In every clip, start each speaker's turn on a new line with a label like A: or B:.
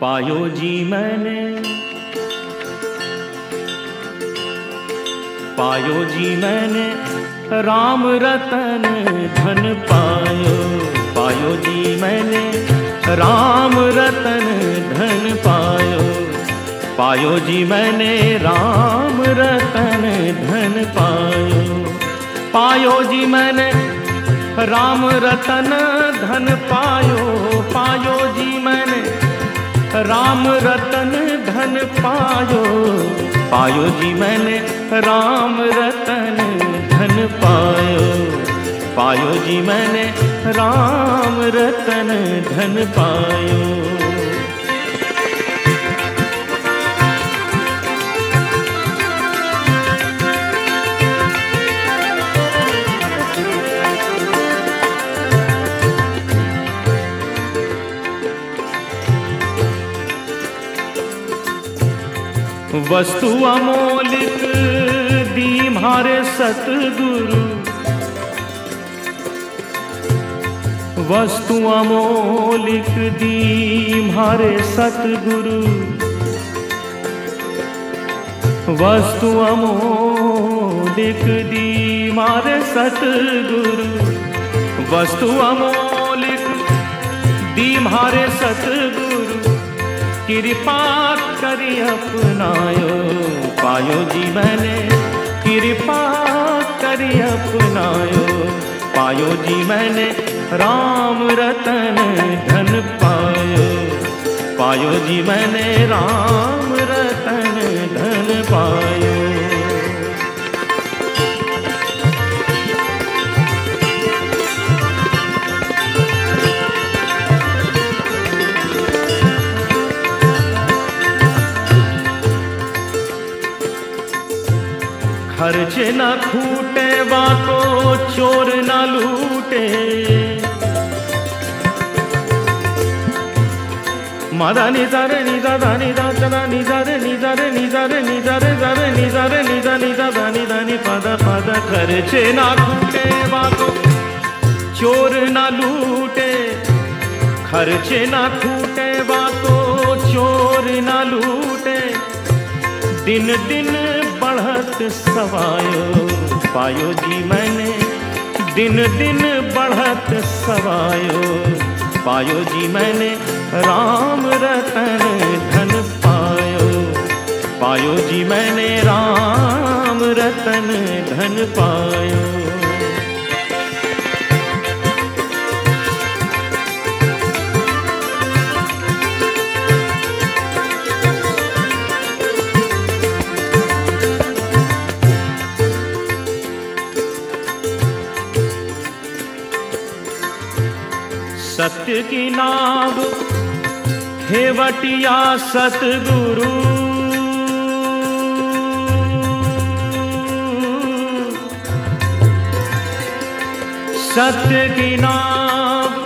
A: पायो जी मैंने पायो जी मैंने। राम रतन धन पायो पायो जी मैंने। राम रतन धन पायो पायो जी मैंने। राम रतन धन पायो पायो जी मैंने। राम रतन धन पायो पायो जी मैंने। राम रतन धन पायो पायो जी मैंने। राम रतन धन पायो। पायो जी मैंने राम रतन धन पायो। वस्तु अमोलिक दी मारे सतगुरु। वस्तु अमोलिक दी मारे सतगुरु। वस्तु अमोलिक दी मारे सतगुरु। वस्तु अमोलिक दी सतगुरु। कृपा करी अपनायो, पायो जी मैंने। कृपा करी अपनायो। पायो जी मैंने राम रतन धन पायो। पायो जी मैंने राम रतन धन पायो। खर्च न खूटे बाको चोर न लूटे। मादा निजार निजा दानी दादा निजार निजार निजार निजार, जर, निजार, निजा निजा, दानी दानी, पदा पदा, खर्च न खूटे बाको चोर न लूटे। खर्च न खूटे बाको चोर न लूटे। दिन दिन बढ़त सवायो, पायो जी मैंने। दिन दिन बढ़त सवायो, पायो जी मैंने। राम रतन धन पायो पायो जी मैंने। राम रतन धन पायो। सत्य की नाव हेवटिया सतगुरु। सत्य की नाव,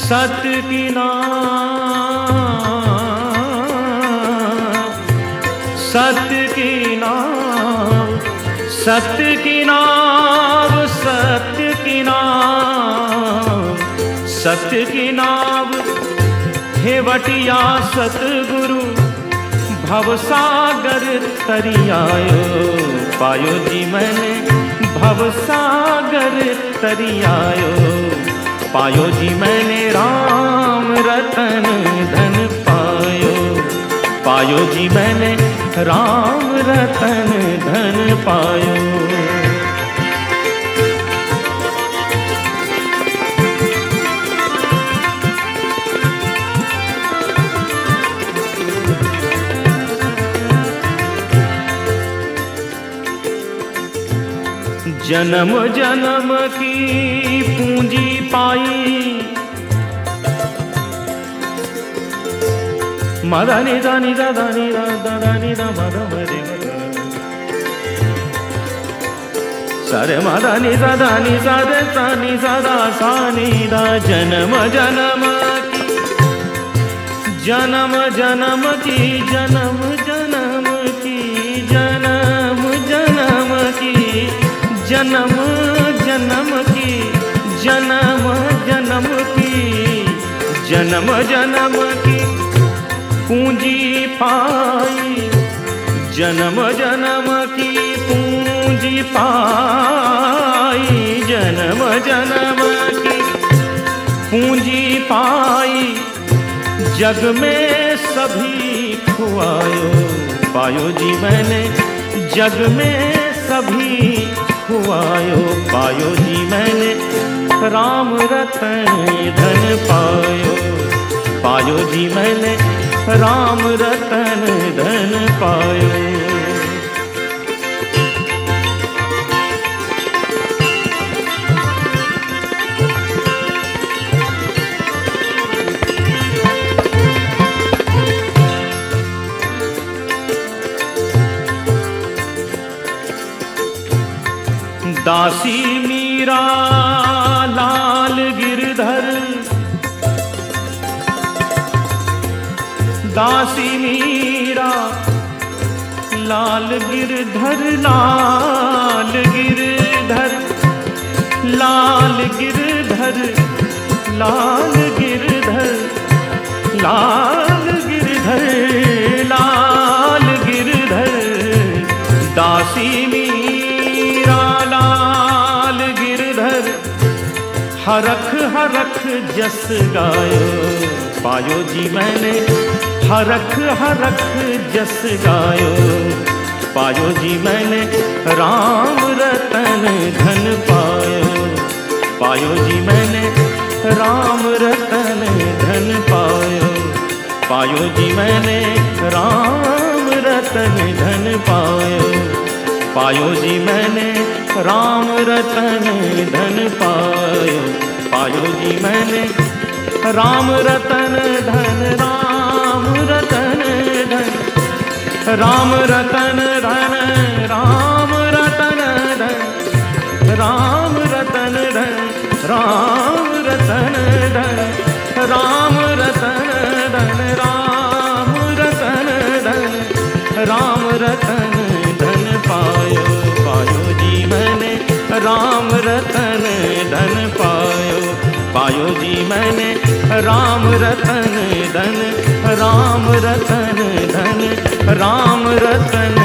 A: सत्य की नाव, सत्य की नाव, सत्य की नाव। सत्य की नाव हे वटिया सतगुरु भवसागर तरियायो। पायो जी मैंने भवसागर तरियायो। पायो जी मैंने राम रतन धन पायो। पायो जी मैंने राम रतन धन पायो। जन्म जन्म की पूंजी पाई। मदा नि दा नि दा दा नि दा दा दा नि दा मदा मरे सरे मदा नि दा दा नि सानी दे सा नि दा सा नि दा जन्म जन्म की, जन्म जन्म की, जन्म जन्म की, जन्म जन्म की पूंजी पाई। जन्म जन्म की पूंजी पाई। जन्म जन्म की पूंजी पाई। जग में सभी खुआयो, पायो जी मैंने। जग में सभी खुआयो, पायो जी मैंने। राम रतन धन पायो। पायो जी मैंने राम रतन धन पायो। दासी मीरा दासी मीरा, लाल गिरधर लाल गिरधर लाल गिरधर लाल गिरधर लाल गिरधर लाल गिरधर दासी मीरा, लाल गिरधर हरख हरख जस गायो, पायो जी मैंने हरख हरख जस गायो। पायो जी मैंने राम रतन धन पायो। पायो जी मैंने राम रतन धन पायो। पायो जी मैंने राम रतन धन पायो। पायो जी मैंने राम रतन धन पायो। पायो जी मैंने राम रतन धन राम रतन धन, राम रतन धन, राम रतन धन, राम रतन धन, राम रतन धन, राम रतन धन, राम रतन धन पायो पायो जी मैंने राम रतन धन पायो पायो जी मैंने राम रतन धन राम रतन धन राम रतन